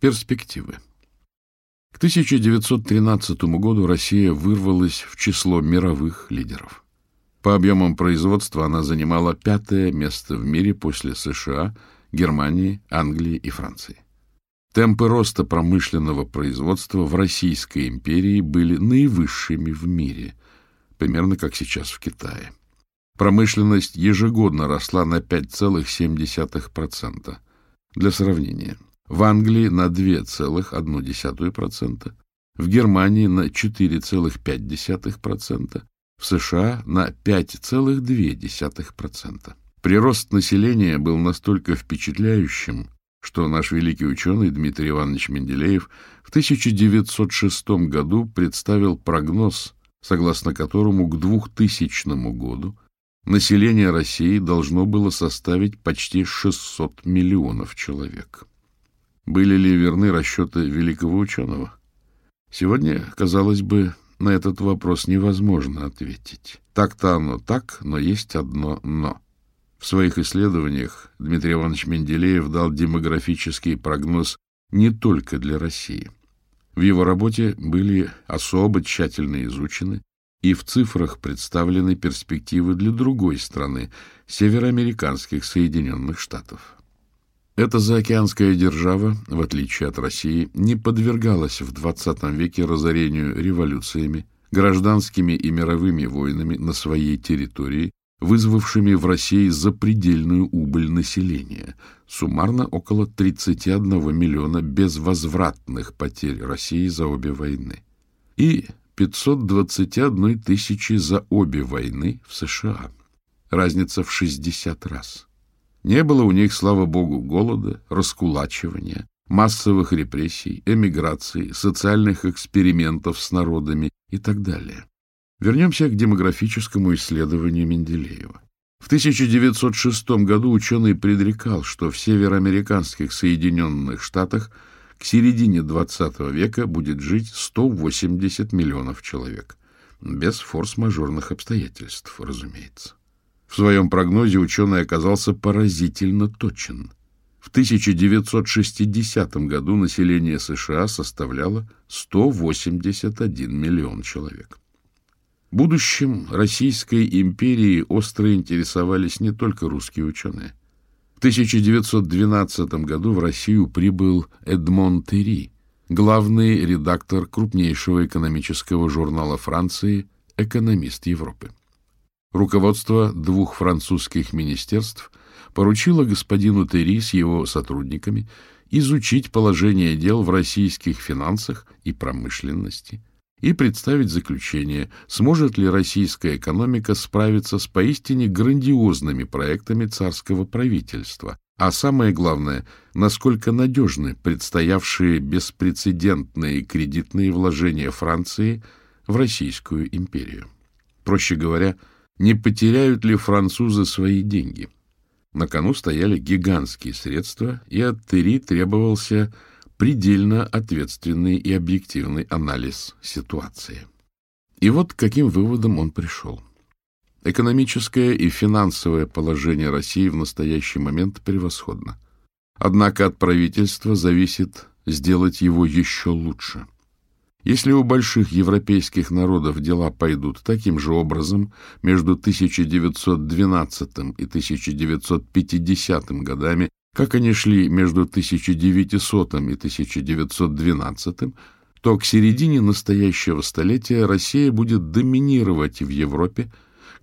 Перспективы. К 1913 году Россия вырвалась в число мировых лидеров. По объемам производства она занимала пятое место в мире после США, Германии, Англии и Франции. Темпы роста промышленного производства в Российской империи были наивысшими в мире, примерно как сейчас в Китае. Промышленность ежегодно росла на 5,7%. Для сравнения – в Англии на 2,1%, в Германии на 4,5%, в США на 5,2%. Прирост населения был настолько впечатляющим, что наш великий ученый Дмитрий Иванович Менделеев в 1906 году представил прогноз, согласно которому к 2000 году население России должно было составить почти 600 миллионов человек были ли верны расчеты великого ученого. Сегодня, казалось бы, на этот вопрос невозможно ответить. Так-то оно так, но есть одно «но». В своих исследованиях Дмитрий Иванович Менделеев дал демографический прогноз не только для России. В его работе были особо тщательно изучены и в цифрах представлены перспективы для другой страны, североамериканских Соединенных Штатов. Эта заокеанская держава, в отличие от России, не подвергалась в XX веке разорению революциями, гражданскими и мировыми войнами на своей территории, вызвавшими в России запредельную убыль населения, суммарно около 31 миллиона безвозвратных потерь России за обе войны и 521 тысячи за обе войны в США. Разница в 60 раз. Не было у них, слава богу, голода, раскулачивания, массовых репрессий, эмиграции, социальных экспериментов с народами и так далее. Вернемся к демографическому исследованию Менделеева. В 1906 году ученый предрекал, что в североамериканских Соединенных Штатах к середине XX века будет жить 180 миллионов человек. Без форс-мажорных обстоятельств, разумеется. В своем прогнозе ученый оказался поразительно точен. В 1960 году население США составляло 181 миллион человек. Будущим Российской империи остро интересовались не только русские ученые. В 1912 году в Россию прибыл Эдмон Терри, главный редактор крупнейшего экономического журнала Франции «Экономист Европы». Руководство двух французских министерств поручило господину Терри с его сотрудниками изучить положение дел в российских финансах и промышленности и представить заключение, сможет ли российская экономика справиться с поистине грандиозными проектами царского правительства, а самое главное, насколько надежны предстоявшие беспрецедентные кредитные вложения Франции в Российскую империю. Проще говоря, не потеряют ли французы свои деньги. На кону стояли гигантские средства, и от Терри требовался предельно ответственный и объективный анализ ситуации. И вот к каким выводам он пришел. Экономическое и финансовое положение России в настоящий момент превосходно. Однако от правительства зависит сделать его еще лучше – Если у больших европейских народов дела пойдут таким же образом между 1912 и 1950 годами, как они шли между 1900 и 1912, то к середине настоящего столетия Россия будет доминировать в Европе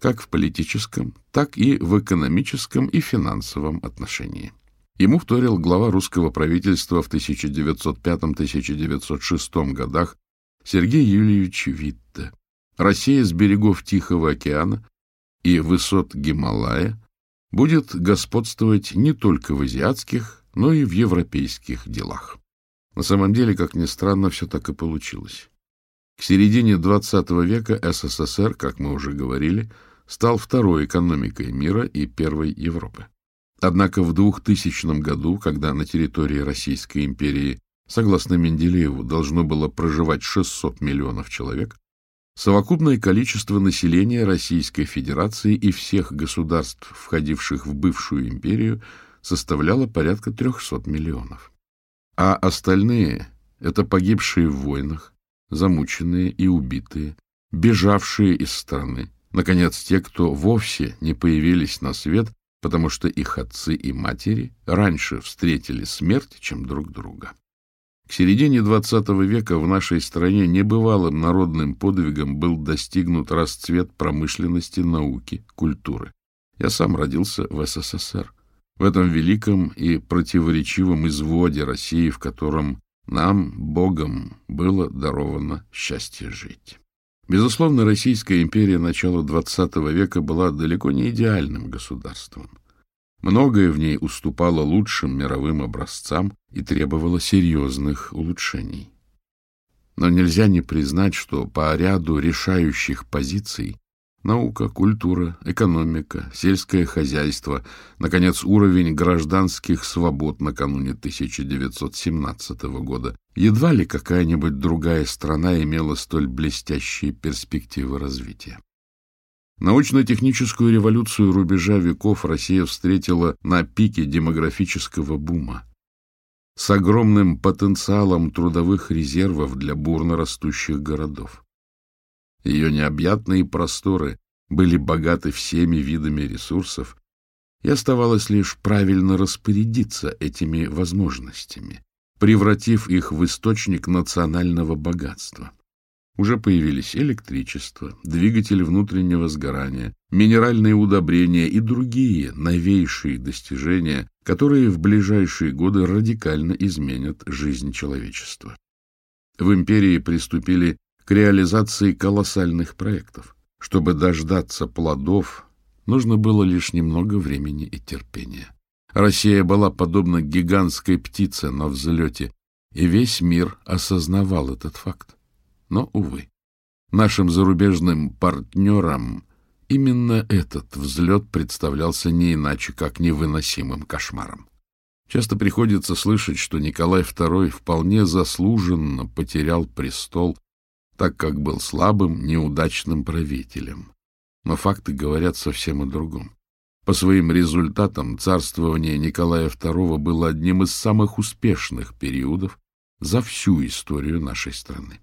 как в политическом, так и в экономическом и финансовом отношении. Ему вторил глава русского правительства в 1905-1906 годах Сергей Юльевич Витте. Россия с берегов Тихого океана и высот Гималая будет господствовать не только в азиатских, но и в европейских делах. На самом деле, как ни странно, все так и получилось. К середине XX века СССР, как мы уже говорили, стал второй экономикой мира и первой Европы. Однако в 2000 году, когда на территории Российской империи Согласно Менделееву, должно было проживать 600 миллионов человек, совокупное количество населения Российской Федерации и всех государств, входивших в бывшую империю, составляло порядка 300 миллионов. А остальные – это погибшие в войнах, замученные и убитые, бежавшие из страны, наконец, те, кто вовсе не появились на свет, потому что их отцы и матери раньше встретили смерть, чем друг друга. К середине XX века в нашей стране небывалым народным подвигом был достигнут расцвет промышленности, науки, культуры. Я сам родился в СССР, в этом великом и противоречивом изводе России, в котором нам, Богом, было даровано счастье жить. Безусловно, Российская империя начала XX века была далеко не идеальным государством. Многое в ней уступало лучшим мировым образцам и требовало серьезных улучшений. Но нельзя не признать, что по ряду решающих позиций наука, культура, экономика, сельское хозяйство, наконец, уровень гражданских свобод накануне 1917 года, едва ли какая-нибудь другая страна имела столь блестящие перспективы развития. Научно-техническую революцию рубежа веков Россия встретила на пике демографического бума. С огромным потенциалом трудовых резервов для бурно растущих городов. Ее необъятные просторы были богаты всеми видами ресурсов, и оставалось лишь правильно распорядиться этими возможностями, превратив их в источник национального богатства. Уже появились электричество, двигатель внутреннего сгорания, минеральные удобрения и другие новейшие достижения, которые в ближайшие годы радикально изменят жизнь человечества. В империи приступили к реализации колоссальных проектов. Чтобы дождаться плодов, нужно было лишь немного времени и терпения. Россия была подобна гигантской птице на взлете, и весь мир осознавал этот факт. Но, увы, нашим зарубежным партнерам именно этот взлет представлялся не иначе, как невыносимым кошмаром. Часто приходится слышать, что Николай II вполне заслуженно потерял престол, так как был слабым, неудачным правителем. Но факты говорят совсем о другом. По своим результатам царствование Николая II было одним из самых успешных периодов за всю историю нашей страны.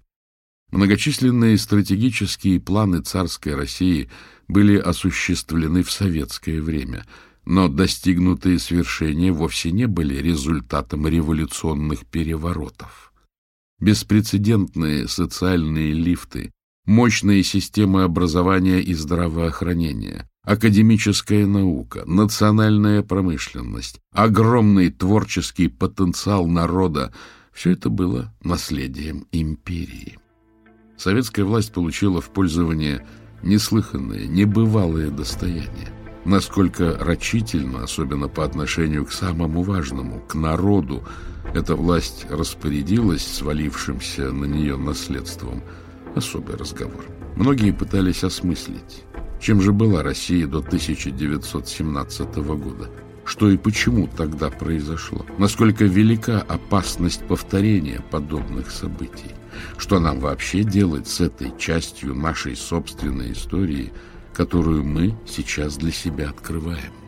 Многочисленные стратегические планы царской России были осуществлены в советское время, но достигнутые свершения вовсе не были результатом революционных переворотов. Беспрецедентные социальные лифты, мощные системы образования и здравоохранения, академическая наука, национальная промышленность, огромный творческий потенциал народа – все это было наследием империи. Советская власть получила в пользование неслыханное, небывалое достояние. Насколько рачительно, особенно по отношению к самому важному, к народу, эта власть распорядилась свалившимся на нее наследством – особый разговор. Многие пытались осмыслить, чем же была Россия до 1917 года – что и почему тогда произошло, насколько велика опасность повторения подобных событий, что нам вообще делать с этой частью нашей собственной истории, которую мы сейчас для себя открываем.